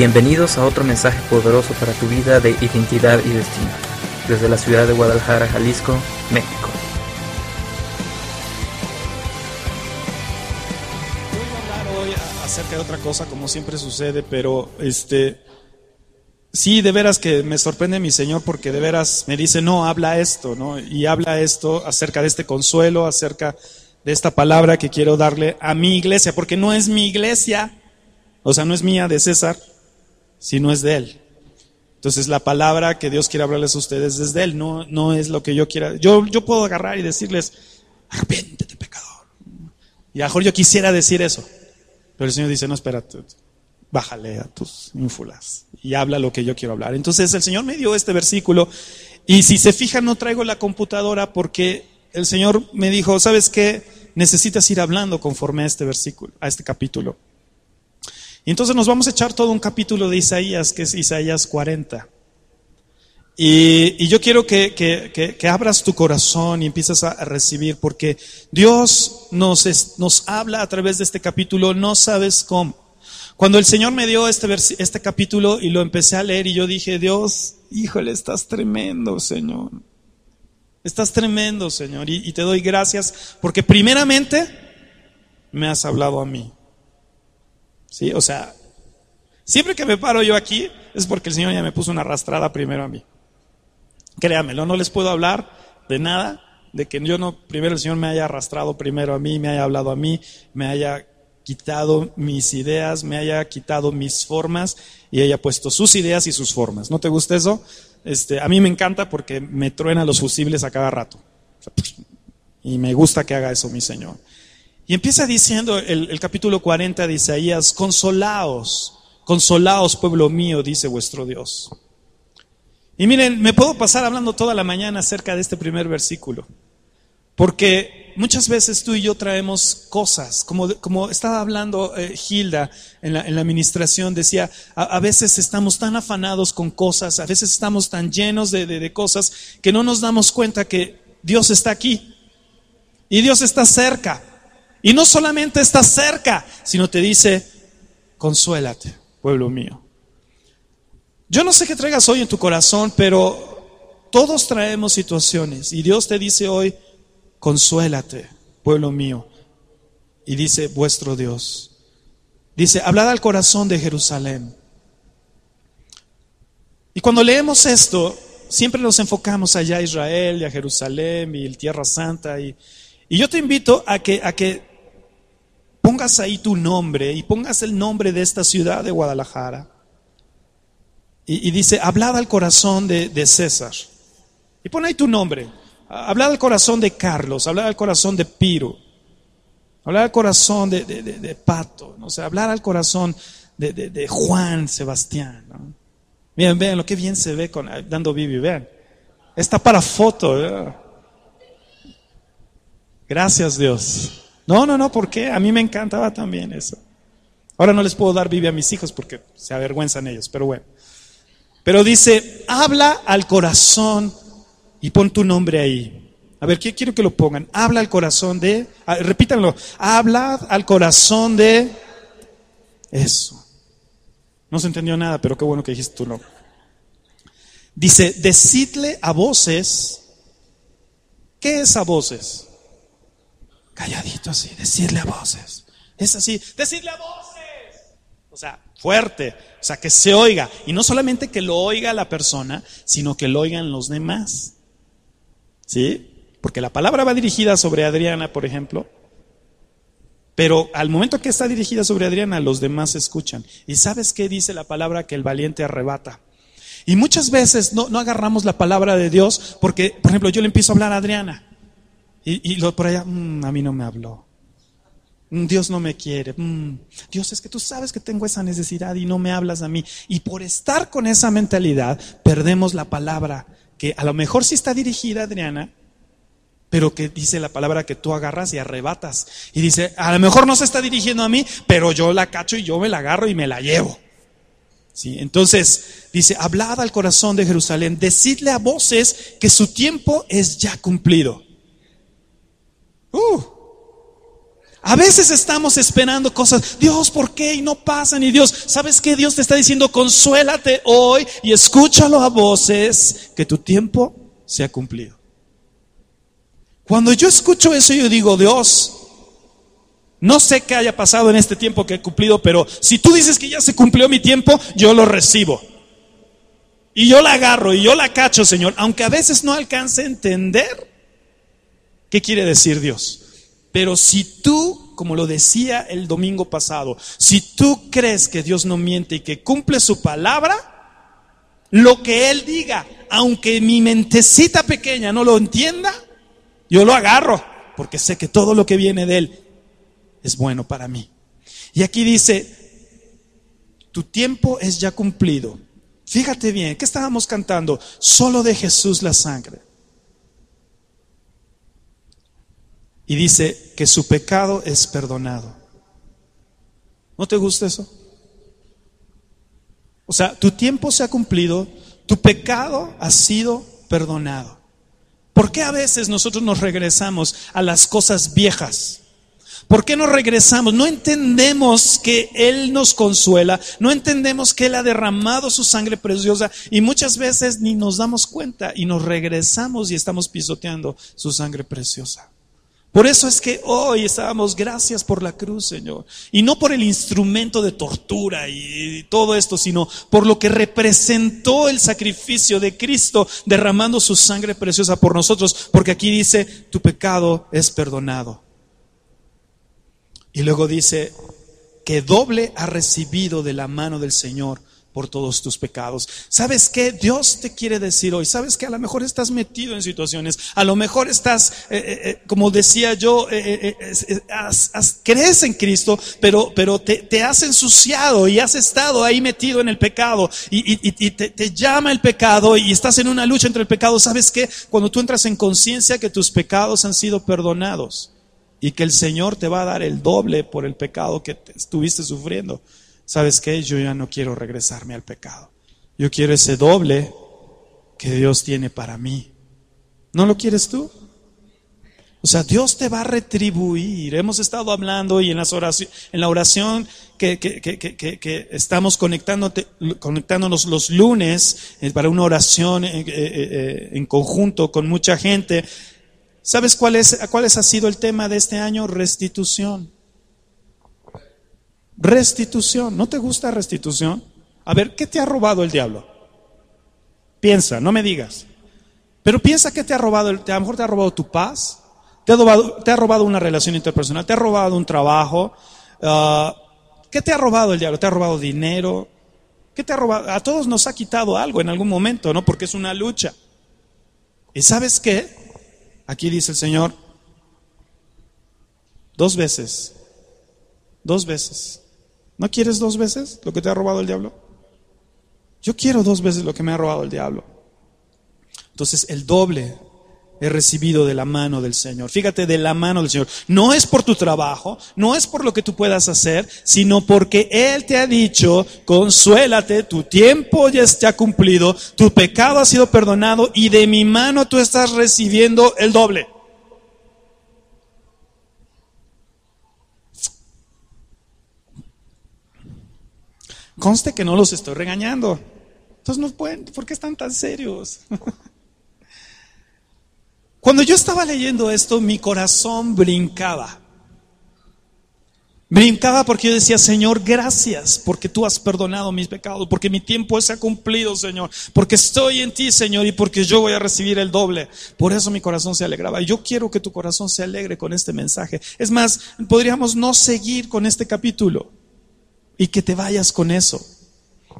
Bienvenidos a otro mensaje poderoso para tu vida de identidad y destino, desde la ciudad de Guadalajara, Jalisco, México. Voy a hablar hoy acerca de otra cosa, como siempre sucede, pero este, sí, de veras que me sorprende mi Señor porque de veras me dice, no, habla esto, ¿no? Y habla esto acerca de este consuelo, acerca de esta palabra que quiero darle a mi iglesia, porque no es mi iglesia, o sea, no es mía de César, sino es de Él. Entonces la palabra que Dios quiere hablarles a ustedes es de Él, no, no es lo que yo quiera. Yo, yo puedo agarrar y decirles, arrepiéntete pecador. Y a lo mejor yo quisiera decir eso, pero el Señor dice, no, espérate, bájale a tus ínfulas y habla lo que yo quiero hablar. Entonces el Señor me dio este versículo y si se fijan no traigo la computadora porque el Señor me dijo, ¿sabes qué? Necesitas ir hablando conforme a este versículo, a este capítulo. Entonces nos vamos a echar todo un capítulo de Isaías, que es Isaías 40. Y, yo quiero que, abras tu corazón y empieces a, recibir, porque Dios nos, habla a través de este capítulo, no sabes cómo. Cuando el Señor me dio este, este capítulo y lo empecé a leer y yo dije, Dios, híjole, estás tremendo, Señor. Estás tremendo, Señor. Y te doy gracias porque primeramente me has hablado a mí. ¿Sí? O sea, siempre que me paro yo aquí es porque el Señor ya me puso una arrastrada primero a mí. Créamelo, no les puedo hablar de nada, de que yo no, primero el Señor me haya arrastrado primero a mí, me haya hablado a mí, me haya quitado mis ideas, me haya quitado mis formas y haya puesto sus ideas y sus formas. ¿No te gusta eso? Este, a mí me encanta porque me truena los fusibles a cada rato. Y me gusta que haga eso mi Señor. Y empieza diciendo el, capítulo 40 de Isaías, consolaos, consolaos pueblo mío, dice vuestro Dios. Y miren, me puedo pasar hablando toda la mañana acerca de este primer versículo, porque muchas veces tú y yo traemos cosas, como, como estaba hablando eh, Hilda en la, en la, administración, decía, a, veces estamos tan afanados con cosas, a veces estamos tan llenos de, de cosas que no nos damos cuenta que Dios está aquí y Dios está cerca. Y no solamente está cerca, sino te dice, consuélate, pueblo mío. Yo no sé qué traigas hoy en tu corazón, pero todos traemos situaciones y Dios te dice hoy, consuélate, pueblo mío. Y dice, vuestro Dios. Dice, hablad al corazón de Jerusalén. Y cuando leemos esto, siempre nos enfocamos allá a Israel y a Jerusalén y el Tierra Santa. Y, y yo te invito a que, a que pongas ahí tu nombre y pongas el nombre de esta ciudad de Guadalajara. Y, dice, hablad al corazón de, de, César. Y pon ahí tu nombre. Hablad al corazón de Carlos, hablad al corazón de Piro, hablar al corazón de, de, de Pato, ¿no? sea, hablar al corazón de, Juan Sebastián. ¿no? Miren, vean lo que bien se ve con, dando Bibi, vean. Está para foto. Gracias Dios. No, no, no, ¿por qué? A mí me encantaba también eso. Ahora no les puedo dar Biblia a mis hijos porque se avergüenzan ellos, pero bueno. Pero dice, habla al corazón y pon tu nombre ahí. A ver, quiero que lo pongan. Habla al corazón de, repítanlo, habla al corazón de eso. No se entendió nada, pero qué bueno que dijiste tu nombre. Dice, decidle a voces, ¿qué es a voces? Calladito así, decirle a voces. Es así, decirle a voces. O sea, fuerte, o sea, que se oiga. Y no solamente que lo oiga la persona, sino que lo oigan los demás. ¿Sí? Porque la palabra va dirigida sobre Adriana, por ejemplo. Pero al momento que está dirigida sobre Adriana, los demás escuchan. ¿Y sabes qué dice la palabra? Que el valiente arrebata. Y muchas veces no, no agarramos la palabra de Dios porque, por ejemplo, yo le empiezo a hablar a Adriana. Y, lo por allá, mmm, a mí no me habló. Mm, Dios no me quiere. Mm, Dios es que tú sabes que tengo esa necesidad y no me hablas a mí. Y por estar con esa mentalidad, perdemos la palabra que a lo mejor sí está dirigida, Adriana, pero que dice la palabra que tú agarras y arrebatas. Y dice, a lo mejor no se está dirigiendo a mí, pero yo la cacho y yo me la agarro y me la llevo. ¿Sí? Entonces, dice, hablad al corazón de Jerusalén, decidle a voces que su tiempo es ya cumplido. Uh, A veces estamos esperando cosas, Dios, ¿por qué? Y no pasan. Y Dios, ¿sabes qué? Dios te está diciendo, consuélate hoy y escúchalo a voces, que tu tiempo se ha cumplido. Cuando yo escucho eso, yo digo, Dios, no sé qué haya pasado en este tiempo que he cumplido, pero si tú dices que ya se cumplió mi tiempo, yo lo recibo. Y yo la agarro y yo la cacho, Señor, aunque a veces no alcance a entender qué quiere decir Dios. Pero si tú, como lo decía el domingo pasado, si tú crees que Dios no miente y que cumple su palabra, lo que Él diga, aunque mi mentecita pequeña no lo entienda, yo lo agarro, porque sé que todo lo que viene de Él es bueno para mí. Y aquí dice, tu tiempo es ya cumplido. Fíjate bien, ¿qué estábamos cantando? Solo de Jesús la sangre. Y dice que su pecado es perdonado. ¿No te gusta eso? O sea, tu tiempo se ha cumplido, tu pecado ha sido perdonado. ¿Por qué a veces nosotros nos regresamos a las cosas viejas? ¿Por qué nos regresamos? No entendemos que Él nos consuela, no entendemos que Él ha derramado su sangre preciosa y muchas veces ni nos damos cuenta y nos regresamos y estamos pisoteando su sangre preciosa. Por eso es que hoy estábamos, gracias por la cruz, Señor. Y no por el instrumento de tortura y todo esto, sino por lo que representó el sacrificio de Cristo derramando su sangre preciosa por nosotros. Porque aquí dice, tu pecado es perdonado. Y luego dice, que doble ha recibido de la mano del Señor por todos tus pecados. ¿Sabes qué? Dios te quiere decir hoy, ¿sabes que A lo mejor estás metido en situaciones, a lo mejor estás, eh, eh, eh, como decía yo, crees en Cristo, pero, pero te, has ensuciado y has estado ahí metido en el pecado y, te, llama el pecado y estás en una lucha entre el pecado. ¿Sabes qué? Cuando tú entras en conciencia que tus pecados han sido perdonados y que el Señor te va a dar el doble por el pecado que estuviste sufriendo ¿sabes qué? Yo ya no quiero regresarme al pecado. Yo quiero ese doble que Dios tiene para mí. ¿No lo quieres tú? O sea, Dios te va a retribuir. Hemos estado hablando y en, las en la oración que, que, que, estamos conectándonos los lunes eh, para una oración eh, eh, en conjunto con mucha gente. ¿Sabes cuál, es, cuál ha sido el tema de este año? Restitución. Restitución. ¿No te gusta restitución? A ver, ¿qué te ha robado el diablo? Piensa, no me digas. Pero piensa que te ha robado, a lo mejor te ha robado tu paz, te ha robado, te ha robado una relación interpersonal, te ha robado un trabajo. Ah, ¿Qué te ha robado el diablo? ¿Te ha robado dinero? ¿Qué te ha robado? A todos nos ha quitado algo en algún momento, ¿no? Porque es una lucha. ¿Y sabes qué? Aquí dice el Señor, dos veces, dos veces ¿No quieres dos veces lo que te ha robado el diablo? Yo quiero dos veces lo que me ha robado el diablo. Entonces el doble he recibido de la mano del Señor. Fíjate, de la mano del Señor. No es por tu trabajo, no es por lo que tú puedas hacer, sino porque Él te ha dicho, consuélate, tu tiempo ya está cumplido, tu pecado ha sido perdonado y de mi mano tú estás recibiendo el doble. Conste que no los estoy regañando. Entonces no pueden, ¿por qué están tan serios? Cuando yo estaba leyendo esto, mi corazón brincaba. Brincaba porque yo decía, Señor, gracias porque tú has perdonado mis pecados, porque mi tiempo se ha cumplido, Señor, porque estoy en ti, Señor, y porque yo voy a recibir el doble. Por eso mi corazón se alegraba. Yo quiero que tu corazón se alegre con este mensaje. Es más, podríamos no seguir con este capítulo y que te vayas con eso.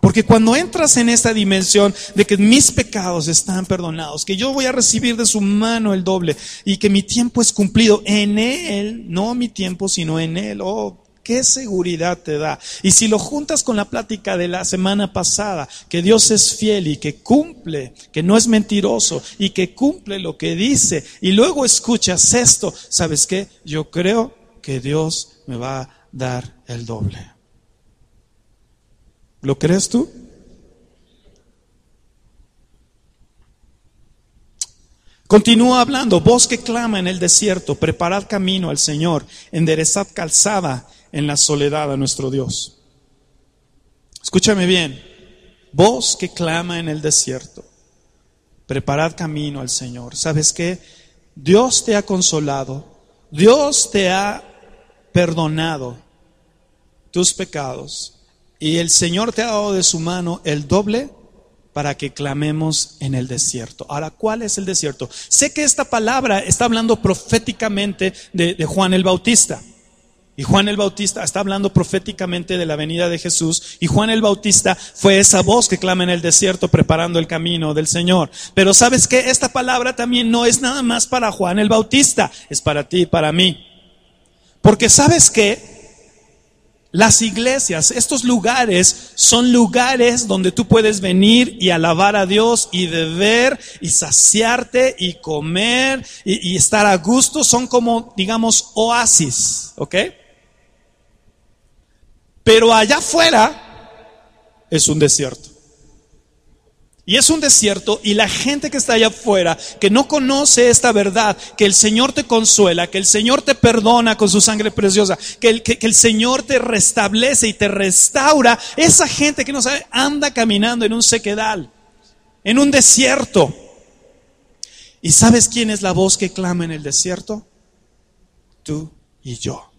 Porque cuando entras en esta dimensión de que mis pecados están perdonados, que yo voy a recibir de su mano el doble y que mi tiempo es cumplido en Él, no mi tiempo, sino en Él, oh, qué seguridad te da. Y si lo juntas con la plática de la semana pasada, que Dios es fiel y que cumple, que no es mentiroso y que cumple lo que dice, y luego escuchas esto, ¿sabes qué? Yo creo que Dios me va a dar el doble. ¿Lo crees tú? Continúa hablando, voz que clama en el desierto, preparad camino al Señor, enderezad calzada en la soledad a nuestro Dios. Escúchame bien, voz que clama en el desierto, preparad camino al Señor. ¿Sabes qué? Dios te ha consolado, Dios te ha perdonado tus pecados y el Señor te ha dado de su mano el doble para que clamemos en el desierto. Ahora, ¿cuál es el desierto? Sé que esta palabra está hablando proféticamente de, Juan el Bautista. Y Juan el Bautista está hablando proféticamente de la venida de Jesús. Y Juan el Bautista fue esa voz que clama en el desierto preparando el camino del Señor. Pero sabes que esta palabra también no es nada más para Juan el Bautista, es para ti y para mí. Porque sabes que las iglesias, estos lugares son lugares donde tú puedes venir y alabar a Dios y beber y saciarte y comer y, estar a gusto. Son como, digamos, oasis, ¿ok? Pero allá afuera es un desierto. Y es un desierto y la gente que está allá afuera, que no conoce esta verdad, que el Señor te consuela, que el Señor te perdona con su sangre preciosa, que el, que, el Señor te restablece y te restaura, esa gente que no sabe anda caminando en un sequedal, en un desierto. ¿Y sabes quién es la voz que clama en el desierto? Tú y yo.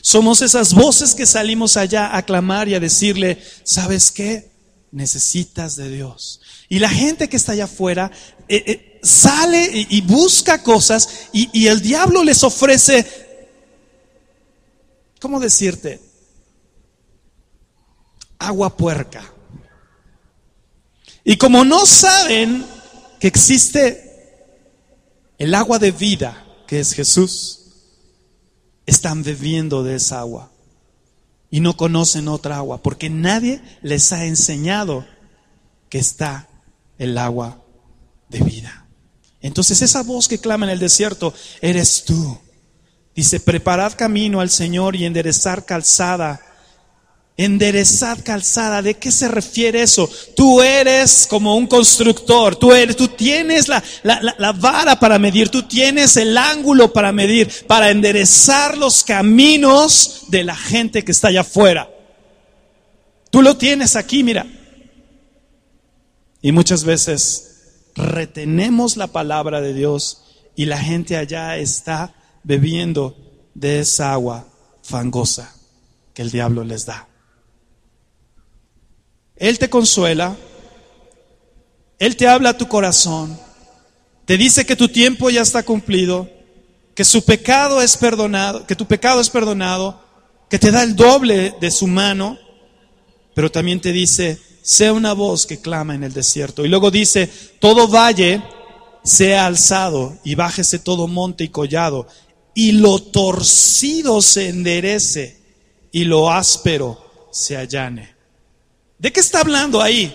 Somos esas voces que salimos allá a clamar y a decirle, ¿sabes qué? Necesitas de Dios. Y la gente que está allá afuera eh, eh, sale y, busca cosas y, y el diablo les ofrece, ¿cómo decirte? Agua puerca. Y como no saben que existe el agua de vida, que es Jesús, están bebiendo de esa agua y no conocen otra agua, porque nadie les ha enseñado que está el agua de vida. Entonces esa voz que clama en el desierto, eres tú. Dice, preparad camino al Señor y enderezar calzada Enderezad calzada, ¿de qué se refiere eso? Tú eres como un constructor, tú, eres, tú tienes la, la, vara para medir, tú tienes el ángulo para medir, para enderezar los caminos de la gente que está allá afuera. Tú lo tienes aquí, mira. Y muchas veces retenemos la palabra de Dios y la gente allá está bebiendo de esa agua fangosa que el diablo les da. Él te consuela, Él te habla a tu corazón, te dice que tu tiempo ya está cumplido, que su pecado es perdonado, que tu pecado es perdonado, que te da el doble de su mano, pero también te dice, sea una voz que clama en el desierto. Y luego dice, todo valle sea alzado y bájese todo monte y collado, y lo torcido se enderece y lo áspero se allane. ¿De qué está hablando ahí?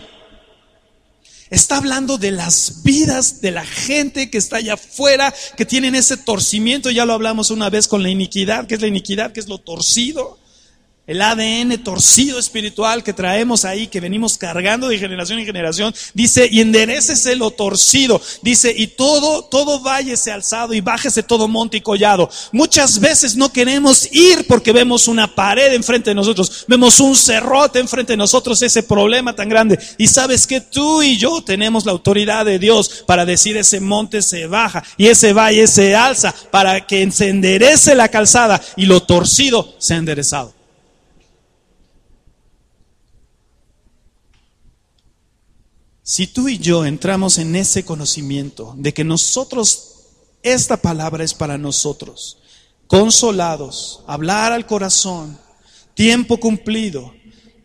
Está hablando de las vidas de la gente que está allá afuera, que tienen ese torcimiento. Ya lo hablamos una vez con la iniquidad. ¿Qué es la iniquidad? ¿Qué es lo torcido? El ADN torcido espiritual que traemos ahí, que venimos cargando de generación en generación, dice, y enderecese lo torcido, dice, y todo, todo váyese alzado y bájese todo monte y collado. Muchas veces no queremos ir porque vemos una pared enfrente de nosotros, vemos un cerrote enfrente de nosotros, ese problema tan grande. Y sabes que tú y yo tenemos la autoridad de Dios para decir ese monte se baja y ese valle se alza para que se enderece la calzada y lo torcido se ha enderezado. Si tú y yo entramos en ese conocimiento de que nosotros, esta palabra es para nosotros, consolados, hablar al corazón, tiempo cumplido,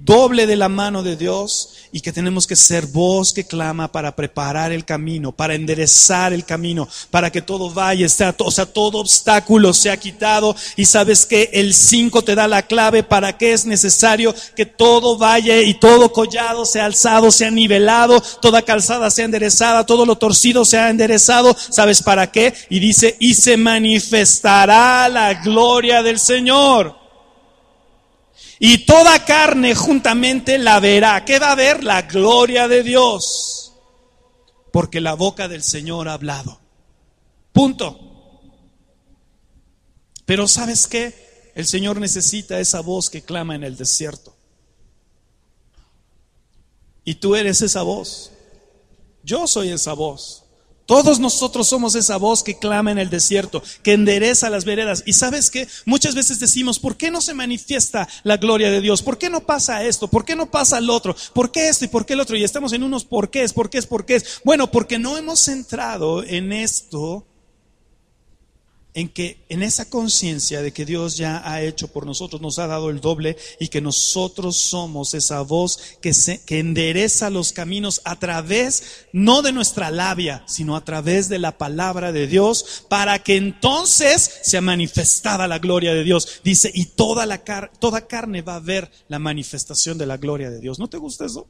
doble de la mano de Dios y que tenemos que ser voz que clama para preparar el camino, para enderezar el camino, para que todo vaya, o sea, todo obstáculo sea quitado y sabes que el 5 te da la clave para que es necesario que todo vaya y todo collado sea alzado, sea nivelado, toda calzada sea enderezada, todo lo torcido sea enderezado, ¿sabes para qué? Y dice, y se manifestará la gloria del Señor. Y toda carne juntamente la verá. ¿Qué va a ver? La gloria de Dios. Porque la boca del Señor ha hablado. Punto. Pero ¿sabes qué? El Señor necesita esa voz que clama en el desierto. Y tú eres esa voz. Yo soy esa voz. Todos nosotros somos esa voz que clama en el desierto, que endereza las veredas. Y sabes que muchas veces decimos, ¿por qué no se manifiesta la gloria de Dios? ¿Por qué no pasa esto? ¿Por qué no pasa el otro? ¿Por qué esto y por qué el otro? Y estamos en unos por qué es, por qué es, por qué es. Bueno, porque no hemos centrado en esto en que en esa conciencia de que Dios ya ha hecho por nosotros, nos ha dado el doble y que nosotros somos esa voz que, se, que endereza los caminos a través, no de nuestra labia, sino a través de la palabra de Dios, para que entonces sea manifestada la gloria de Dios. Dice, y toda, la toda carne va a ver la manifestación de la gloria de Dios. ¿No te gusta eso?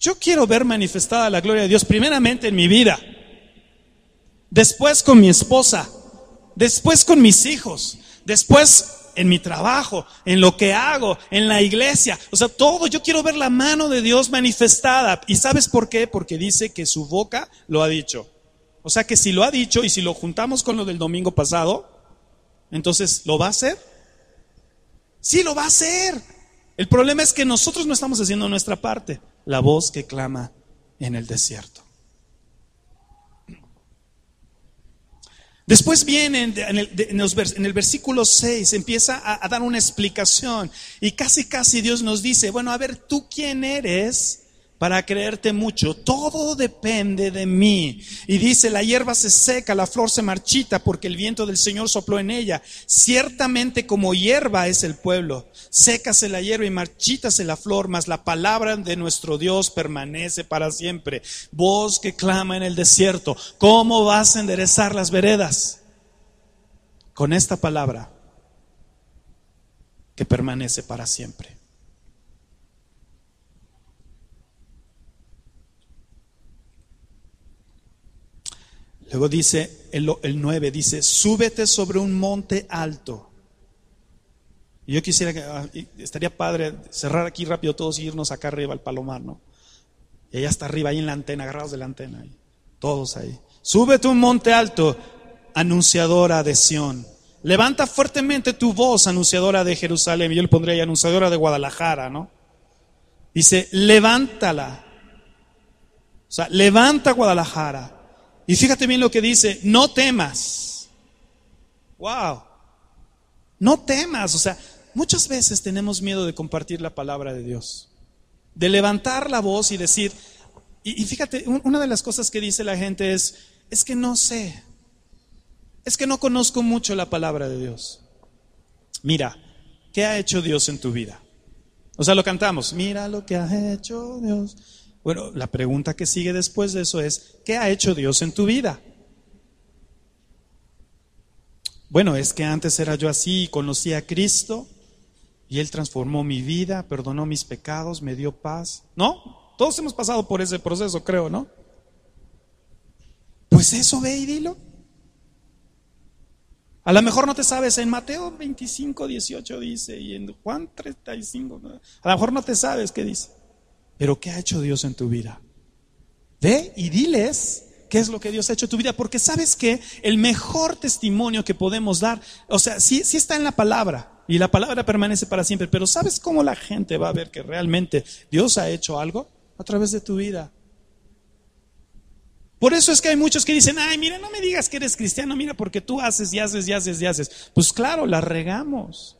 Yo quiero ver manifestada la gloria de Dios primeramente en mi vida después con mi esposa, después con mis hijos, después en mi trabajo, en lo que hago, en la iglesia. O sea, todo, yo quiero ver la mano de Dios manifestada. ¿Y sabes por qué? Porque dice que su boca lo ha dicho. O sea que si lo ha dicho y si lo juntamos con lo del domingo pasado, entonces, ¿lo va a hacer? Sí, lo va a hacer. El problema es que nosotros no estamos haciendo nuestra parte. La voz que clama en el desierto. Después viene en el, versículo 6, empieza a, a, dar una explicación y casi casi Dios nos dice, bueno, a ver, ¿tú quién eres? Para creerte mucho. Todo depende de mí. Y dice, la hierba se seca, la flor se marchita porque el viento del Señor sopló en ella. Ciertamente como hierba es el pueblo. Sécase la hierba y marchítase la flor, mas la palabra de nuestro Dios permanece para siempre. Voz que clama en el desierto, ¿cómo vas a enderezar las veredas? Con esta palabra que permanece para siempre. Luego dice el, el 9, dice, súbete sobre un monte alto. Yo quisiera que, ah, estaría padre cerrar aquí rápido todos y irnos acá arriba al palomar, ¿no? Y allá está arriba, ahí en la antena, agarrados de la antena, todos ahí. Súbete un monte alto, anunciadora de Sión. Levanta fuertemente tu voz, anunciadora de Jerusalén. Yo le pondría ahí anunciadora de Guadalajara, ¿no? Dice, levántala. O sea, levanta Guadalajara. Y fíjate bien lo que dice, no temas. Wow. No temas. O sea, muchas veces tenemos miedo de compartir la palabra de Dios. De levantar la voz y decir, y, fíjate, una de las cosas que dice la gente es, es que no sé. Es que no conozco mucho la palabra de Dios. Mira, ¿qué ha hecho Dios en tu vida? O sea, lo cantamos, mira lo que ha hecho Dios. Bueno, la pregunta que sigue después de eso es, ¿qué ha hecho Dios en tu vida? Bueno, es que antes era yo así y conocí a Cristo y Él transformó mi vida, perdonó mis pecados, me dio paz. ¿No? Todos hemos pasado por ese proceso, creo, ¿no? Pues eso ve y dilo. A lo mejor no te sabes, en Mateo 25, 18 dice, y en Juan 35, a lo mejor no te sabes qué dice. Pero ¿qué ha hecho Dios en tu vida? Ve y diles qué es lo que Dios ha hecho en tu vida, porque sabes que el mejor testimonio que podemos dar, o sea, sí, sí está en la palabra, y la palabra permanece para siempre, pero ¿sabes cómo la gente va a ver que realmente Dios ha hecho algo? A través de tu vida. Por eso es que hay muchos que dicen, ay, mira, no me digas que eres cristiano, mira, porque tú haces y haces y haces y haces. Pues claro, la regamos.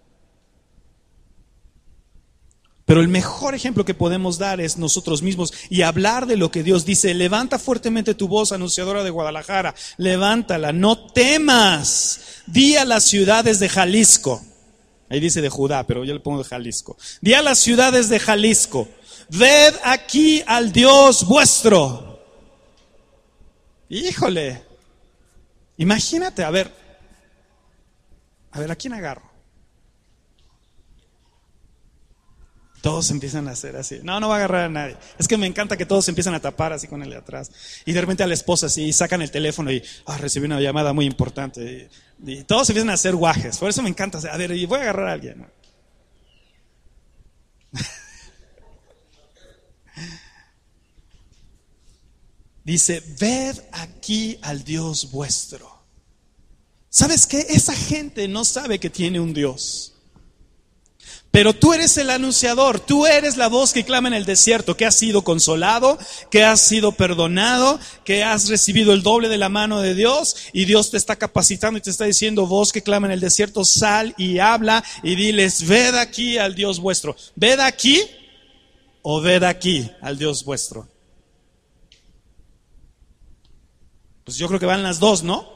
Pero el mejor ejemplo que podemos dar es nosotros mismos y hablar de lo que Dios dice. Levanta fuertemente tu voz, anunciadora de Guadalajara. Levántala, no temas. Di a las ciudades de Jalisco. Ahí dice de Judá, pero yo le pongo de Jalisco. Di a las ciudades de Jalisco. Ved aquí al Dios vuestro. Híjole. Imagínate, a ver. A ver, ¿a quién agarro? Todos empiezan a hacer así. No, no va a agarrar a nadie. Es que me encanta que todos empiezan a tapar así con el de atrás. Y de repente a la esposa así, sacan el teléfono y, ah, recibí una llamada muy importante. Y, todos empiezan a hacer guajes. Por eso me encanta. A ver, y voy a agarrar a alguien. Dice, ved aquí al Dios vuestro. ¿Sabes qué? Esa gente no sabe que tiene un Dios. Pero tú eres el anunciador, tú eres la voz que clama en el desierto, que has sido consolado, que has sido perdonado, que has recibido el doble de la mano de Dios y Dios te está capacitando y te está diciendo, voz que clama en el desierto, sal y habla y diles, ved aquí al Dios vuestro. Ved aquí o ved aquí al Dios vuestro. Pues yo creo que van las dos, ¿no?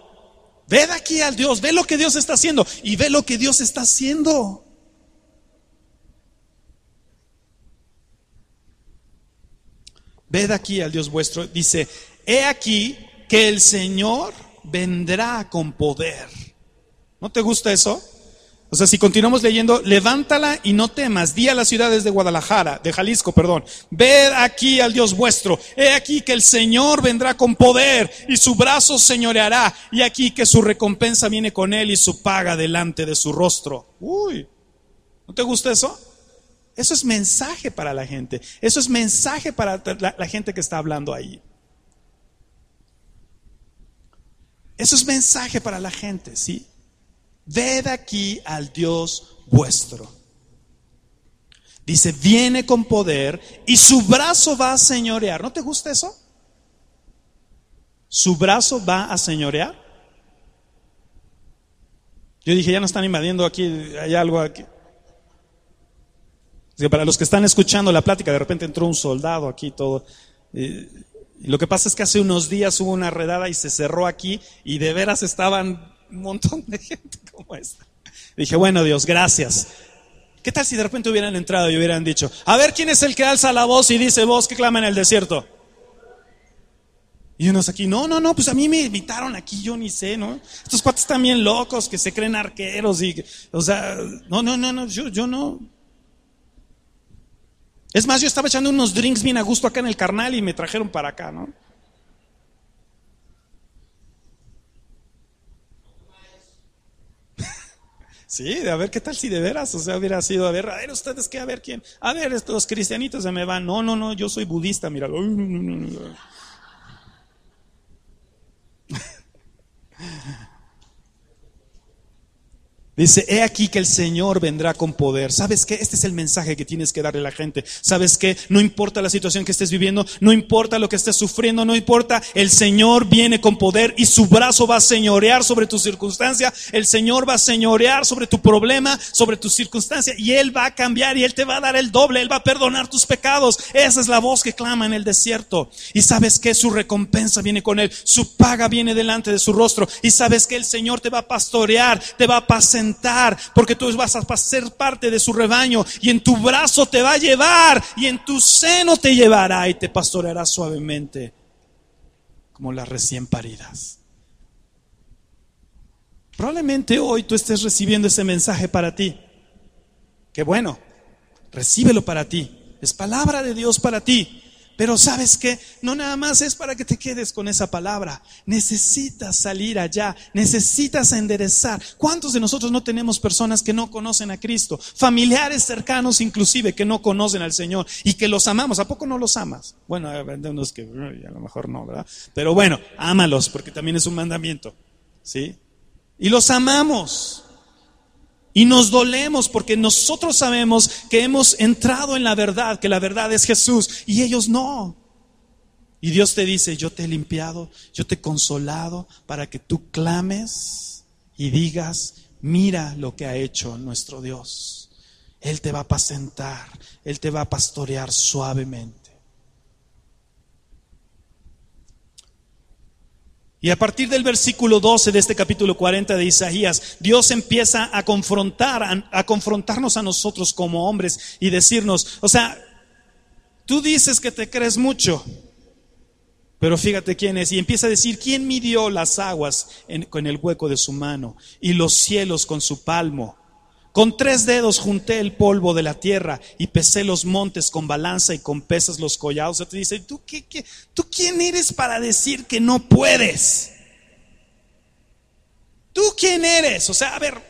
Ved aquí al Dios, ve lo que Dios está haciendo y ve lo que Dios está haciendo. Ved aquí al Dios vuestro, dice, he aquí que el Señor vendrá con poder. ¿No te gusta eso? O sea, si continuamos leyendo, levántala y no temas, di a las ciudades de Guadalajara, de Jalisco, perdón, ved aquí al Dios vuestro, he aquí que el Señor vendrá con poder y su brazo señoreará, y aquí que su recompensa viene con él y su paga delante de su rostro. Uy, ¿no te gusta eso? Eso es mensaje para la gente. Eso es mensaje para la, gente que está hablando ahí. Eso es mensaje para la gente, ¿sí? Ved aquí al Dios vuestro. Dice, viene con poder y su brazo va a señorear. ¿No te gusta eso? Su brazo va a señorear. Yo dije, ya no están invadiendo aquí, hay algo aquí para los que están escuchando la plática, de repente entró un soldado aquí todo. y lo que pasa es que hace unos días hubo una redada y se cerró aquí y de veras estaban un montón de gente como esta. dije, bueno Dios, gracias. ¿Qué tal si de repente hubieran entrado y hubieran dicho, a ver quién es el que alza la voz y dice voz que clama en el desierto? Y unos aquí, no, no, no, pues a mí me invitaron aquí, yo ni sé, ¿no? Estos cuates están bien locos, que se creen arqueros y, o sea, no, no, no, no, yo, yo no. Es más, yo estaba echando unos drinks bien a gusto acá en el carnal y me trajeron para acá, ¿no? Sí, a ver qué tal si de veras, o sea, hubiera sido, a ver, a ver, ustedes qué, a ver quién, a ver, estos cristianitos se me van, no, no, no, yo soy budista, mira. Dice, he aquí que el Señor vendrá con poder. ¿Sabes qué? Este es el mensaje que tienes que darle a la gente. ¿Sabes qué? No importa la situación que estés viviendo, no importa lo que estés sufriendo, no importa. El Señor viene con poder y su brazo va a señorear sobre tu circunstancia. El Señor va a señorear sobre tu problema, sobre tu circunstancia y Él va a cambiar y Él te va a dar el doble. Él va a perdonar tus pecados. Esa es la voz que clama en el desierto. Y sabes que su recompensa viene con Él. Su paga viene delante de su rostro. Y sabes que el Señor te va a pastorear, te va a apacentar porque tú vas a ser parte de su rebaño y en tu brazo te va a llevar y en tu seno te llevará y te pastoreará suavemente como las recién paridas. Probablemente hoy tú estés recibiendo ese mensaje para ti. Qué bueno, recíbelo para ti. Es palabra de Dios para ti. Pero sabes que no nada más es para que te quedes con esa palabra. Necesitas salir allá, necesitas enderezar. ¿Cuántos de nosotros no tenemos personas que no conocen a Cristo? Familiares cercanos inclusive que no conocen al Señor y que los amamos. ¿A poco no los amas? Bueno, hay unos que a lo mejor no, ¿verdad? Pero bueno, ámalos porque también es un mandamiento. ¿Sí? Y los amamos. Y nos dolemos porque nosotros sabemos que hemos entrado en la verdad, que la verdad es Jesús y ellos no. Y Dios te dice, yo te he limpiado, yo te he consolado para que tú clames y digas, mira lo que ha hecho nuestro Dios. Él te va a apacentar, Él te va a pastorear suavemente. Y a partir del versículo 12 de este capítulo 40 de Isaías, Dios empieza a confrontar, a, confrontarnos a nosotros como hombres y decirnos, o sea, tú dices que te crees mucho, pero fíjate quién es. Y empieza a decir, ¿quién midió las aguas con el hueco de su mano y los cielos con su palmo? Con tres dedos junté el polvo de la tierra y pesé los montes con balanza y con pesas los collados. O te dice, ¿tú, qué, ¿tú quién eres para decir que no puedes? ¿Tú quién eres? O sea, a ver,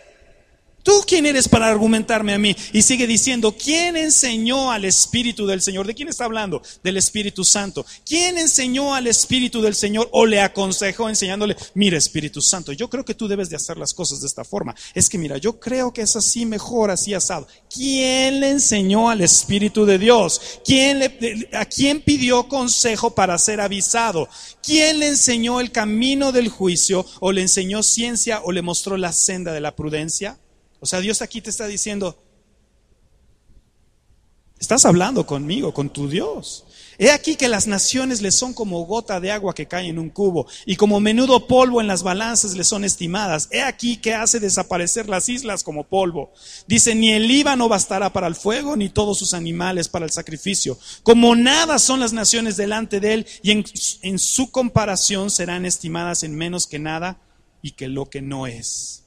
¿Tú quién eres para argumentarme a mí? Y sigue diciendo, ¿quién enseñó al Espíritu del Señor? ¿De quién está hablando? Del Espíritu Santo. ¿Quién enseñó al Espíritu del Señor o le aconsejó enseñándole, mira Espíritu Santo, yo creo que tú debes de hacer las cosas de esta forma. Es que mira, yo creo que es así mejor, así asado. ¿Quién le enseñó al Espíritu de Dios? ¿Quién le, ¿A quién pidió consejo para ser avisado? ¿Quién le enseñó el camino del juicio o le enseñó ciencia o le mostró la senda de la prudencia? O sea, Dios aquí te está diciendo, estás hablando conmigo, con tu Dios. He aquí que las naciones le son como gota de agua que cae en un cubo, y como menudo polvo en las balanzas le son estimadas. He aquí que hace desaparecer las islas como polvo. Dice, ni el Líbano bastará para el fuego, ni todos sus animales para el sacrificio. Como nada son las naciones delante de él, y en, en su comparación serán estimadas en menos que nada y que lo que no es.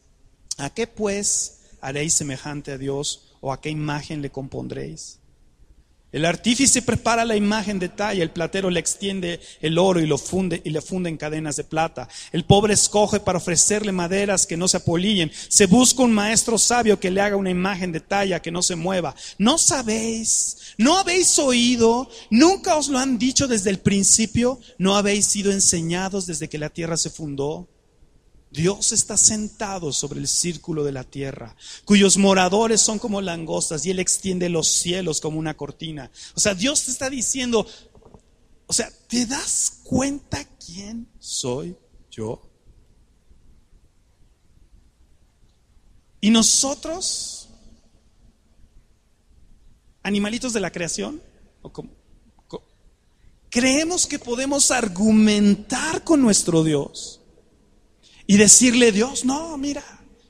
¿A qué pues haréis semejante a Dios o a qué imagen le compondréis? El artífice prepara la imagen de talla, el platero le extiende el oro y lo funde y le funde en cadenas de plata. El pobre escoge para ofrecerle maderas que no se apolillen. Se busca un maestro sabio que le haga una imagen de talla que no se mueva. ¿No sabéis? ¿No habéis oído? ¿Nunca os lo han dicho desde el principio? ¿No habéis sido enseñados desde que la tierra se fundó? Dios está sentado sobre el círculo de la tierra, cuyos moradores son como langostas y Él extiende los cielos como una cortina. O sea, Dios te está diciendo, o sea, ¿te das cuenta quién soy yo? Y nosotros, animalitos de la creación, creemos que podemos argumentar con nuestro Dios y decirle, Dios, no, mira,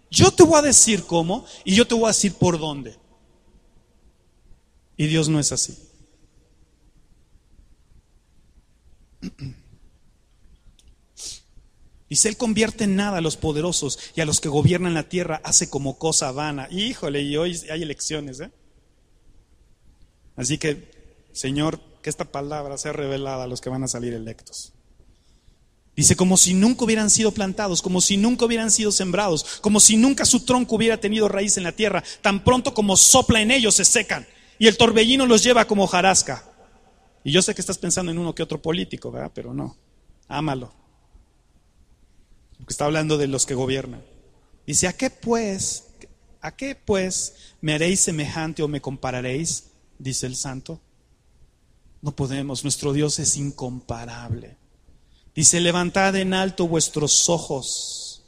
yo te voy a decir cómo y yo te voy a decir por dónde. Y Dios no es así. Dice, Él convierte en nada a los poderosos y a los que gobiernan la tierra hace como cosa vana. Híjole, y hoy hay elecciones, ¿eh? Así que, Señor, que esta palabra sea revelada a los que van a salir electos. Dice, como si nunca hubieran sido plantados, como si nunca hubieran sido sembrados, como si nunca su tronco hubiera tenido raíz en la tierra, tan pronto como sopla en ellos se secan y el torbellino los lleva como jarasca. Y yo sé que estás pensando en uno que otro político, ¿verdad? Pero no, ámalo. Porque está hablando de los que gobiernan. Dice, ¿a qué pues, a qué pues me haréis semejante o me compararéis? Dice el santo. No podemos, nuestro Dios es incomparable. Dice, levantad en alto vuestros ojos.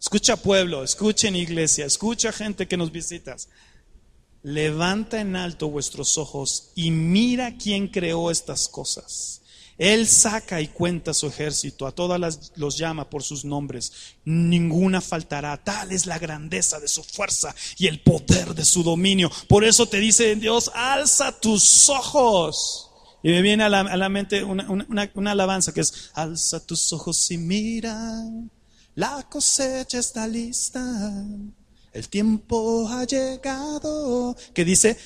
Escucha pueblo, escuchen iglesia, escucha gente que nos visitas. Levanta en alto vuestros ojos y mira quién creó estas cosas. Él saca y cuenta su ejército, a todas las, los llama por sus nombres. Ninguna faltará. Tal es la grandeza de su fuerza y el poder de su dominio. Por eso te dice Dios, alza tus ojos y me viene a la, mente una, alabanza que es, alza tus ojos y mira, la cosecha está lista, el tiempo ha llegado, que dice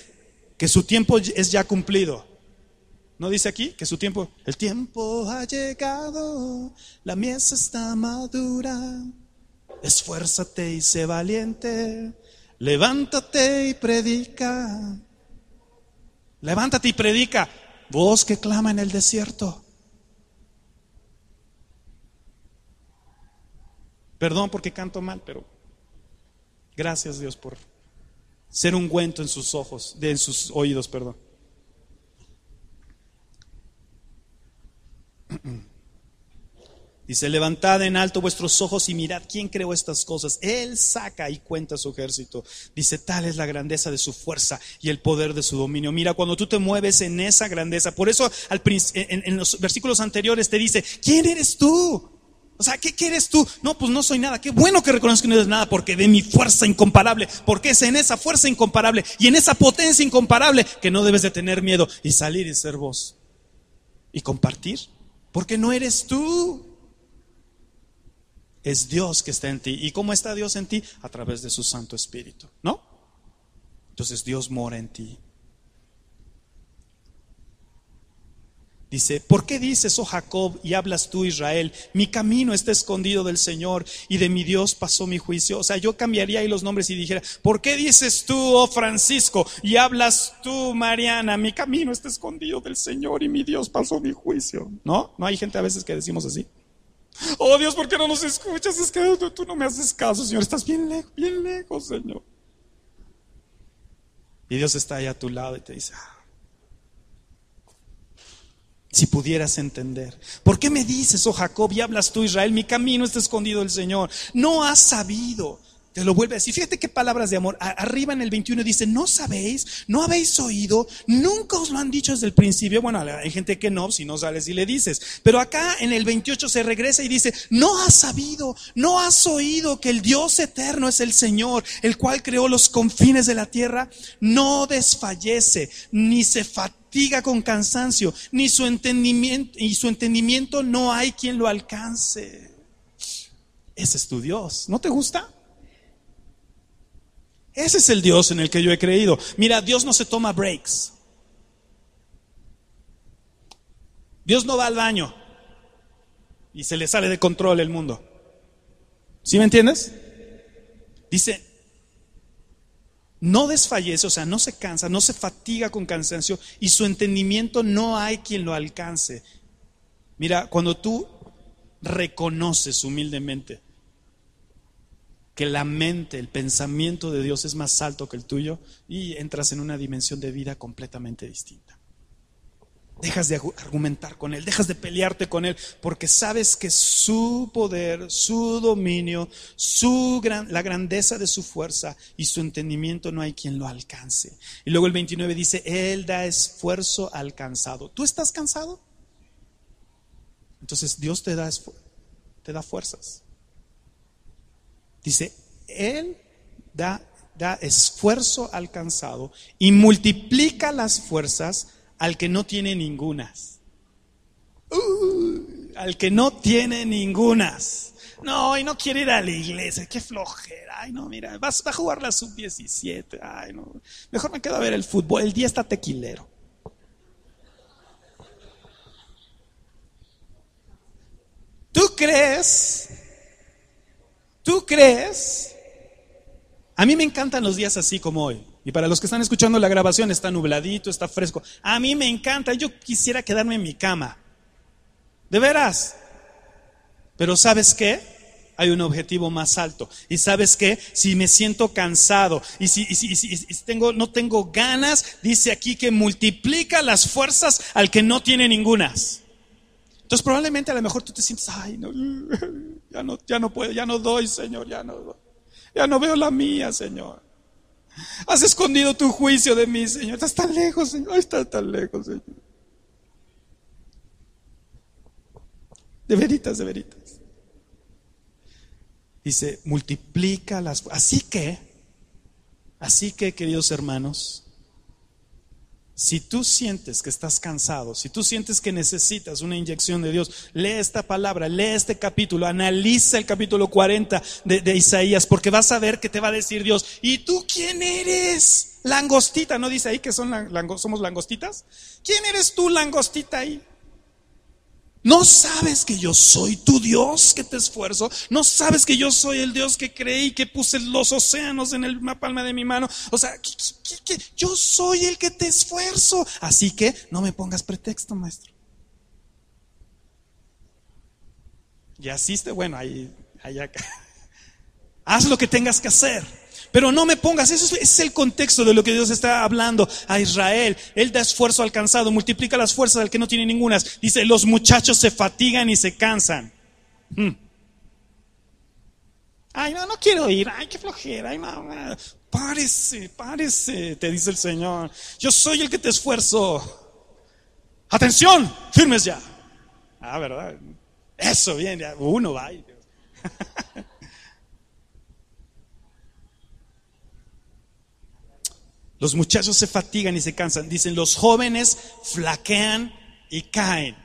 que su tiempo es ya cumplido. ¿No dice aquí que su tiempo, el tiempo ha llegado, la mies está madura, esfuérzate y sé valiente, levántate y predica. Levántate y predica. Voz que clama en el desierto. Perdón porque canto mal, pero gracias Dios por ser un ungüento en sus ojos, en sus oídos, perdón. Dice, levantad en alto vuestros ojos y mirad quién creó estas cosas. Él saca y cuenta su ejército. Dice, tal es la grandeza de su fuerza y el poder de su dominio. Mira, cuando tú te mueves en esa grandeza, por eso al, en, en, los versículos anteriores te dice, ¿quién eres tú? O sea, ¿qué, eres tú? No, pues no soy nada. Qué bueno que reconozcas que no eres nada porque de mi fuerza incomparable, porque es en esa fuerza incomparable y en esa potencia incomparable que no debes de tener miedo y salir y ser vos y compartir, porque no eres tú. Es Dios que está en ti. ¿Y cómo está Dios en ti? A través de su Santo Espíritu, ¿no? Entonces Dios mora en ti. Dice, ¿por qué dices, oh Jacob, y hablas tú, Israel? Mi camino está escondido del Señor y de mi Dios pasó mi juicio. O sea, yo cambiaría ahí los nombres y dijera, ¿por qué dices tú, oh Francisco, y hablas tú, Mariana? Mi camino está escondido del Señor y mi Dios pasó mi juicio. ¿No? ¿No hay gente a veces que decimos así? Oh Dios, ¿por qué no nos escuchas? Es que tú no me haces caso, Señor. Estás bien lejos, bien lejos, Señor. Y Dios está ahí a tu lado y te dice, ah, si pudieras entender. ¿Por qué me dices, oh Jacob, y hablas tú, Israel, mi camino está escondido del Señor? No has sabido. Te lo vuelve a decir. Fíjate qué palabras de amor. Arriba en el 21 dice, no sabéis, no habéis oído, nunca os lo han dicho desde el principio. Bueno, hay gente que no, si no sales y le dices. Pero acá en el 28 se regresa y dice, no has sabido, no has oído que el Dios eterno es el Señor, el cual creó los confines de la tierra. No desfallece, ni se fatiga con cansancio, ni su entendimiento, y su entendimiento no hay quien lo alcance. Ese es tu Dios. ¿No te gusta? Ese es el Dios en el que yo he creído. Mira, Dios no se toma breaks. Dios no va al baño y se le sale de control el mundo. ¿Sí me entiendes? Dice, no desfallece, o sea, no se cansa, no se fatiga con cansancio y su entendimiento no hay quien lo alcance. Mira, cuando tú reconoces humildemente que la mente, el pensamiento de Dios es más alto que el tuyo y entras en una dimensión de vida completamente distinta. Dejas de argumentar con Él, dejas de pelearte con Él, porque sabes que su poder, su dominio, su gran, la grandeza de su fuerza y su entendimiento no hay quien lo alcance. Y luego el 29 dice, Él da esfuerzo alcanzado. ¿Tú estás cansado? Entonces Dios te da, te da fuerzas. Dice, Él da, da esfuerzo alcanzado y multiplica las fuerzas al que no tiene ningunas. Al que no tiene ningunas. No, y no quiere ir a la iglesia, qué flojera. Ay, no, mira, va a jugar la sub-17. Ay, no. Mejor me quedo a ver el fútbol, el día está tequilero. ¿Tú crees ¿Tú crees? A mí me encantan los días así como hoy. Y para los que están escuchando la grabación, está nubladito, está fresco. A mí me encanta, yo quisiera quedarme en mi cama. De veras. Pero ¿sabes qué? Hay un objetivo más alto. Y sabes qué? Si me siento cansado y si, tengo, no tengo ganas, dice aquí que multiplica las fuerzas al que no tiene ningunas. Entonces probablemente a lo mejor tú te sientes, ay, no, ya no, ya no puedo, ya no doy, Señor, ya no, ya no veo la mía, Señor. Has escondido tu juicio de mí, Señor. Estás tan lejos, Señor. Estás tan lejos, Señor. De veritas, de veritas. Dice, multiplica las... Así que, así que, queridos hermanos, si tú sientes que estás cansado, si tú sientes que necesitas una inyección de Dios, lee esta palabra, lee este capítulo, analiza el capítulo 40 de, Isaías, porque vas a ver que te va a decir Dios, ¿y tú quién eres? Langostita, ¿no dice ahí que son somos langostitas? ¿Quién eres tú, langostita ahí? ¿No sabes que yo soy tu Dios que te esfuerzo? ¿No sabes que yo soy el Dios que creí que puse los océanos en la palma de mi mano? O sea, yo soy el que te esfuerzo. Así que no me pongas pretexto, maestro. Y asiste, bueno, ahí, ahí acá. Haz lo que tengas que hacer. Pero no me pongas, eso es, el contexto de lo que Dios está hablando a Israel. Él da esfuerzo alcanzado, multiplica las fuerzas al que no tiene ningunas. Dice, los muchachos se fatigan y se cansan. Hmm. Ay, no, no quiero ir. Ay, qué flojera. Ay, no. Párese, párese, te dice el Señor. Yo soy el que te esfuerzo. Atención, firmes ya. Ah, ¿verdad? Eso, bien, ya. Uno va. Los muchachos se fatigan y se cansan. Dicen, los jóvenes flaquean y caen.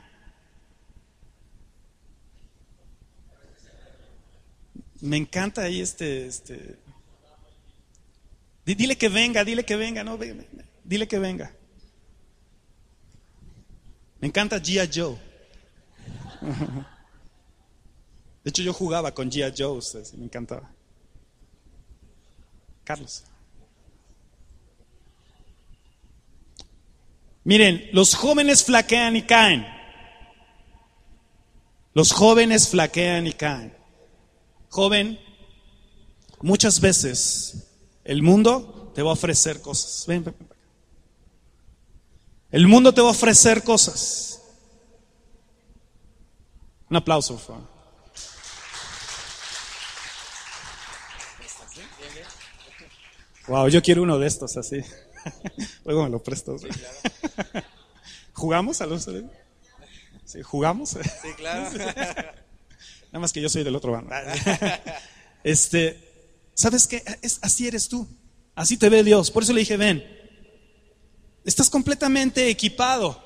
Me encanta ahí este, este. Dile que venga, dile que venga, no, dile que venga. Me encanta G.I. Joe. De hecho, yo jugaba con G.I. Joe, me encantaba. Carlos. Miren, los jóvenes flaquean y caen. Los jóvenes flaquean y caen. Joven, muchas veces el mundo te va a ofrecer cosas. Ven, ven, ven. El mundo te va a ofrecer cosas. Un aplauso, por. Wow, yo quiero uno de estos así. Luego me lo presto. ¿Jugamos a los Sí, ¿Jugamos? Sí, claro. Nada más que yo soy del otro bando. Este, ¿sabes qué? Es, así eres tú. Así te ve Dios. Por eso le dije, ven. Estás completamente equipado.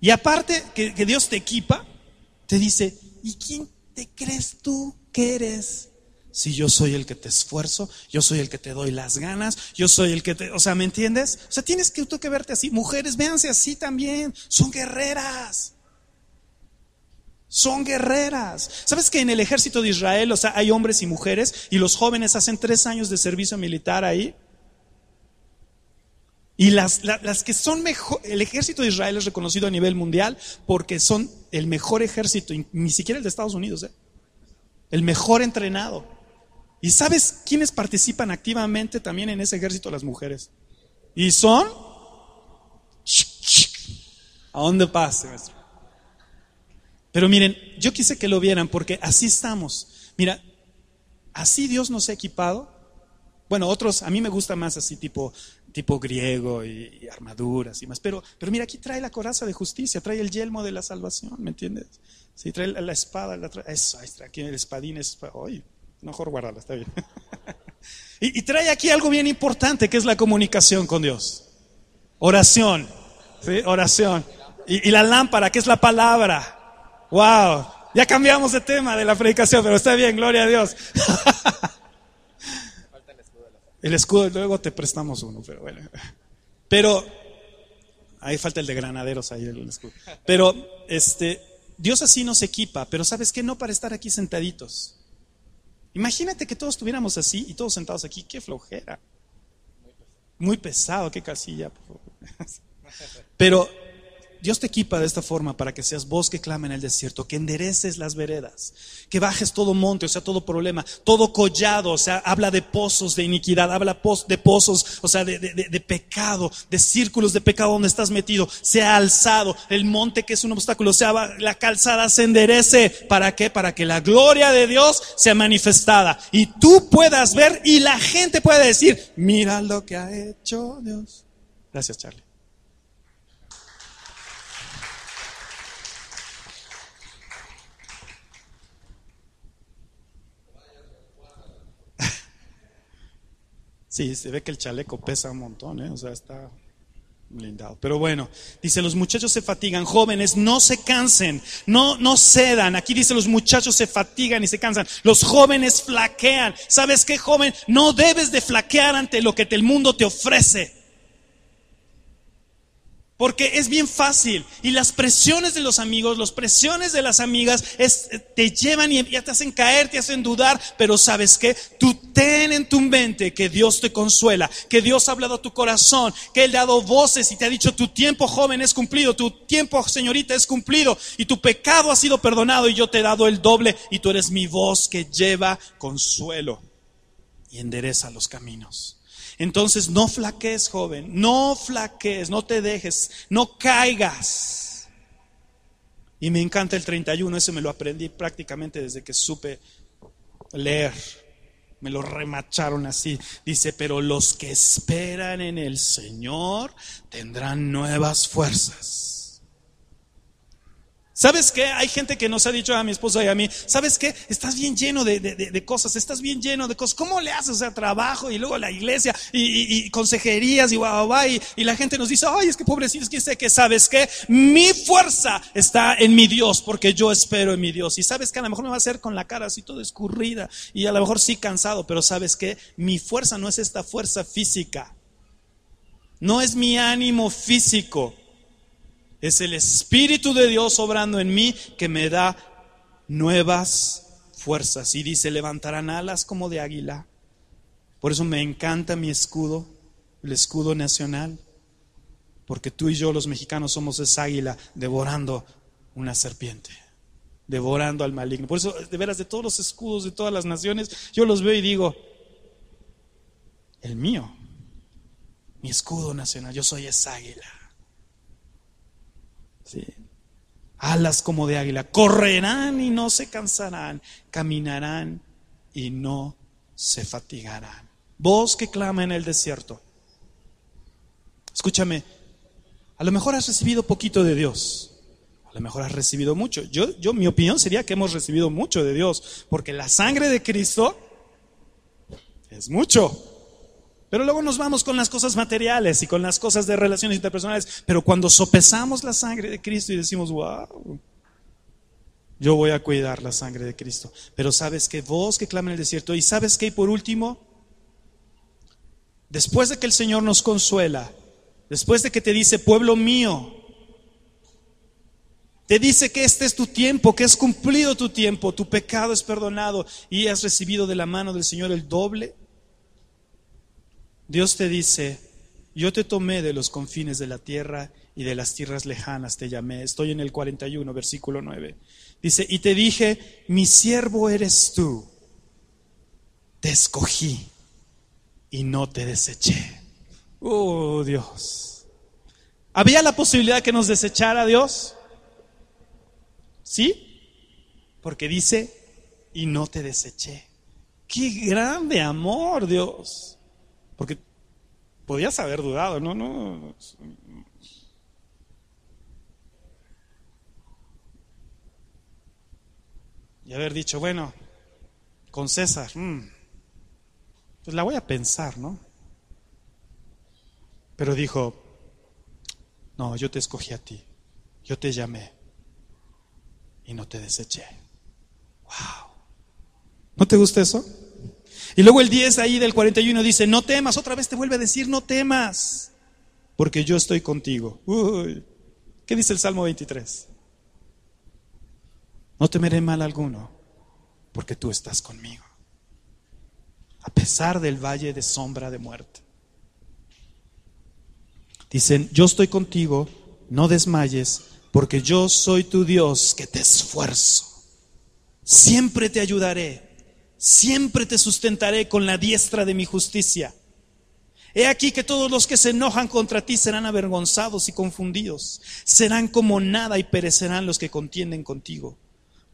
Y aparte que, que Dios te equipa, te dice, ¿y quién te crees tú que eres? Si yo soy el que te esfuerzo, yo soy el que te doy las ganas, yo soy el que te... O sea, ¿me entiendes? O sea, tienes que tú que verte así. Mujeres, véanse así también. Son guerreras. Son guerreras. ¿Sabes que en el ejército de Israel, o sea, hay hombres y mujeres y los jóvenes hacen tres años de servicio militar ahí? Y las, las, que son mejor, el ejército de Israel es reconocido a nivel mundial porque son el mejor ejército, ni siquiera el de Estados Unidos, ¿eh? el mejor entrenado. ¿Y sabes quiénes participan activamente también en ese ejército? Las mujeres. Y son... ¿A dónde pase, maestro? Pero miren, yo quise que lo vieran porque así estamos. Mira, así Dios nos ha equipado. Bueno, otros, a mí me gusta más así tipo, tipo griego y, armaduras y más. Pero, pero mira, aquí trae la coraza de justicia, trae el yelmo de la salvación, ¿me entiendes? Sí, trae la, espada, la eso, aquí el espadín es, hoy Mejor guardarla, está bien. y, trae aquí algo bien importante que es la comunicación con Dios. Oración. Oración. Y, la lámpara, que es la palabra. ¡Wow! Ya cambiamos de tema de la predicación, pero está bien, gloria a Dios. el escudo, luego te prestamos uno, pero bueno. Pero, ahí falta el de granaderos, ahí el escudo. Pero, este, Dios así nos equipa, pero ¿sabes qué? No para estar aquí sentaditos. Imagínate que todos estuviéramos así y todos sentados aquí, qué flojera. Muy pesado, qué casilla. Pero Dios te equipa de esta forma para que seas voz que clama en el desierto, que endereces las veredas, que bajes todo monte, o sea, todo problema, todo collado, o sea, habla de pozos de iniquidad, habla de pozos, o sea, de, de, pecado, de círculos de pecado donde estás metido, sea alzado, el monte que es un obstáculo, sea la calzada se enderece. ¿Para qué? Para que la gloria de Dios sea manifestada y tú puedas ver y la gente pueda decir, mira lo que ha hecho Dios. Gracias, Charlie. Sí, se ve que el chaleco pesa un montón, ¿eh? o sea, está blindado. Pero bueno, dice, los muchachos se fatigan, jóvenes, no se cansen, no, no cedan. Aquí dice, los muchachos se fatigan y se cansan. Los jóvenes flaquean. ¿Sabes qué, joven? No debes de flaquear ante lo que el mundo te ofrece. Porque es bien fácil. Y las presiones de los amigos, las presiones de las amigas, te llevan y ya te hacen caer, te hacen dudar. Pero sabes qué? Tú ten en tu mente que Dios te consuela, que Dios ha hablado a tu corazón, que Él ha dado voces y te ha dicho, tu tiempo joven es cumplido, tu tiempo señorita es cumplido y tu pecado ha sido perdonado y yo te he dado el doble y tú eres mi voz que lleva consuelo y endereza los caminos. Entonces no flaquees, joven, no flaquees, no te dejes, no caigas. Y me encanta el 31, ese me lo aprendí prácticamente desde que supe leer. Me lo remacharon así. Dice, pero los que esperan en el Señor tendrán nuevas fuerzas. ¿Sabes qué? Hay gente que nos ha dicho a mi esposa y a mí, ¿sabes qué? Estás bien lleno de, cosas, estás bien lleno de cosas. ¿Cómo le haces? O trabajo y luego la iglesia y, consejerías y guau, guau, y, y, la gente nos dice, ay, es que pobrecito, es que sé que, ¿sabes qué? Mi fuerza está en mi Dios porque yo espero en mi Dios. Y ¿sabes qué? A lo mejor me va a hacer con la cara así toda escurrida y a lo mejor sí cansado, pero ¿sabes qué? Mi fuerza no es esta fuerza física. No es mi ánimo físico. Es el Espíritu de Dios obrando en mí que me da nuevas fuerzas. Y dice, levantarán alas como de águila. Por eso me encanta mi escudo, el escudo nacional. Porque tú y yo los mexicanos somos esa águila devorando una serpiente, devorando al maligno. Por eso, de veras, de todos los escudos de todas las naciones, yo los veo y digo, el mío, mi escudo nacional, yo soy esa águila. Alas como de águila, correrán y no se cansarán, caminarán y no se fatigarán. Voz que clama en el desierto. Escúchame, a lo mejor has recibido poquito de Dios. A lo mejor has recibido mucho. Yo, yo, mi opinión sería que hemos recibido mucho de Dios, porque la sangre de Cristo es mucho. Pero luego nos vamos con las cosas materiales y con las cosas de relaciones interpersonales. Pero cuando sopesamos la sangre de Cristo y decimos, wow, yo voy a cuidar la sangre de Cristo. Pero sabes que vos que clama en el desierto, y sabes que por último, después de que el Señor nos consuela, Después de que te dice, pueblo mío, te dice que este es tu tiempo, que has cumplido tu tiempo, tu pecado es perdonado y has recibido de la mano del Señor el doble. Dios te dice, yo te tomé de los confines de la tierra y de las tierras lejanas te llamé. Estoy en el 41, versículo 9. Dice, y te dije, mi siervo eres tú. Te escogí y no te deseché. Oh, Dios. ¿Había la posibilidad que nos desechara Dios? ¿Sí? Porque dice, y no te deseché. Qué grande amor, Dios. Porque podías haber dudado, no, no. Y haber dicho, bueno, con César, mm, pues la voy a pensar, ¿no? Pero dijo, no, yo te escogí a ti, yo te llamé y no te deseché. Wow. ¿No te gusta eso? Y luego el 10 ahí del 41 dice, no temas, otra vez te vuelve a decir, no temas, porque yo estoy contigo. Uy. ¿Qué dice el Salmo 23? No temeré mal alguno, porque tú estás conmigo. A pesar del valle de sombra de muerte. Dicen, yo estoy contigo, no desmayes, porque yo soy tu Dios que te esfuerzo. Siempre te ayudaré, siempre te sustentaré con la diestra de mi justicia. He aquí que todos los que se enojan contra ti serán avergonzados y confundidos. Serán como nada y perecerán los que contienden contigo.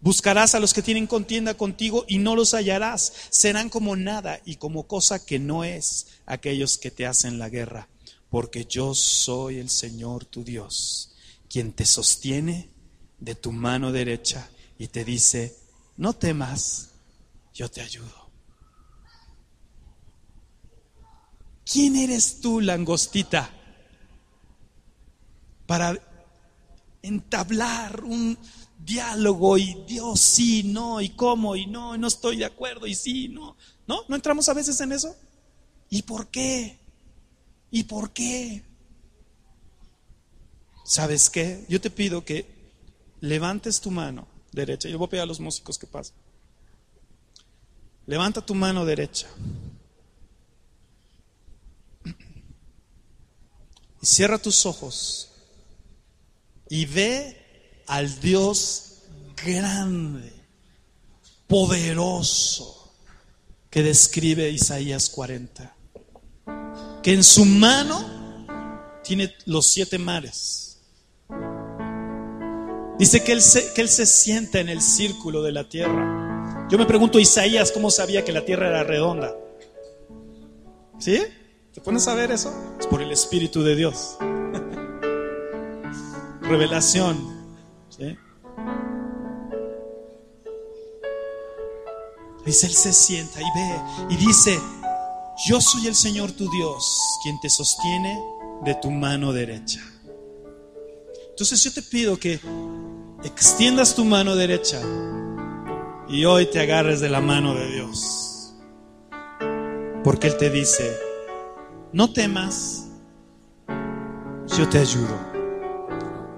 Buscarás a los que tienen contienda contigo y no los hallarás. Serán como nada y como cosa que no es aquellos que te hacen la guerra porque yo soy el Señor tu Dios, quien te sostiene de tu mano derecha y te dice, no temas, yo te ayudo. ¿Quién eres tú, langostita, para entablar un diálogo y Dios sí, no, y cómo, y no, y no estoy de acuerdo, y sí, no? ¿No? ¿No entramos a veces en eso? ¿Y por qué? ¿Y por qué? ¿Sabes qué? Yo te pido que levantes tu mano derecha. Yo voy a pedir a los músicos que pasen. Levanta tu mano derecha. Y cierra tus ojos. Y ve al Dios grande, poderoso, que describe Isaías 40 que en su mano tiene los siete mares. Dice que él, se, que él se sienta en el círculo de la tierra. Yo me pregunto, Isaías, ¿cómo sabía que la tierra era redonda? ¿Sí? ¿Te pones a ver eso? Es por el Espíritu de Dios. Revelación. Dice, Él se sienta y ve y dice, yo soy el Señor tu Dios, quien te sostiene de tu mano derecha. Entonces yo te pido que extiendas tu mano derecha y hoy te agarres de la mano de Dios. Porque Él te dice, no temas, yo te ayudo.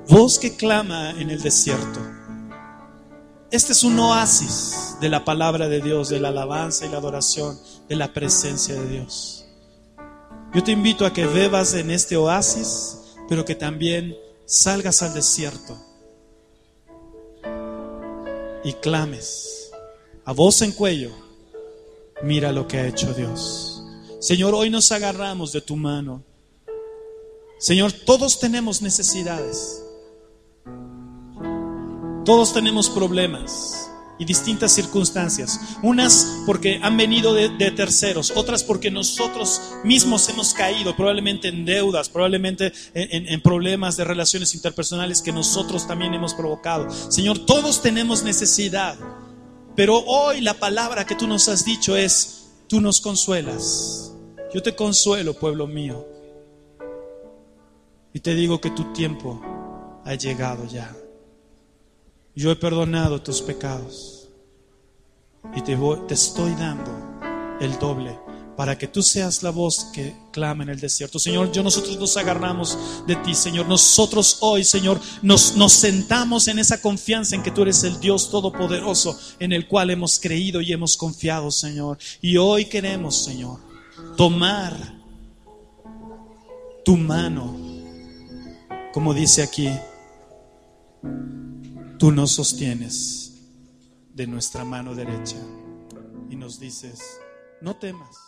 voz que clama en el desierto. Este es un oasis de la palabra de Dios, de la alabanza y la adoración, de la presencia de Dios. Yo te invito a que bebas en este oasis, pero que también salgas al desierto y clames a voz en cuello, mira lo que ha hecho Dios. Señor, hoy nos agarramos de tu mano. Señor, todos tenemos necesidades. Todos tenemos problemas y distintas circunstancias. Unas porque han venido de, terceros, otras porque nosotros mismos hemos caído, probablemente en deudas, probablemente en, problemas de relaciones interpersonales que nosotros también hemos provocado. Señor, todos tenemos necesidad, pero hoy la palabra que tú nos has dicho es, tú nos consuelas. Yo te consuelo, pueblo mío. Y te digo que tu tiempo ha llegado ya. Yo he perdonado tus pecados y te, te estoy dando el doble para que tú seas la voz que clama en el desierto. Señor, yo nosotros nos agarramos de ti, Señor. Nosotros hoy, Señor, nos, nos sentamos en esa confianza en que tú eres el Dios todopoderoso en el cual hemos creído y hemos confiado, Señor. Y hoy queremos, Señor, tomar tu mano, como dice aquí tú nos sostienes de nuestra mano derecha y nos dices, no temas.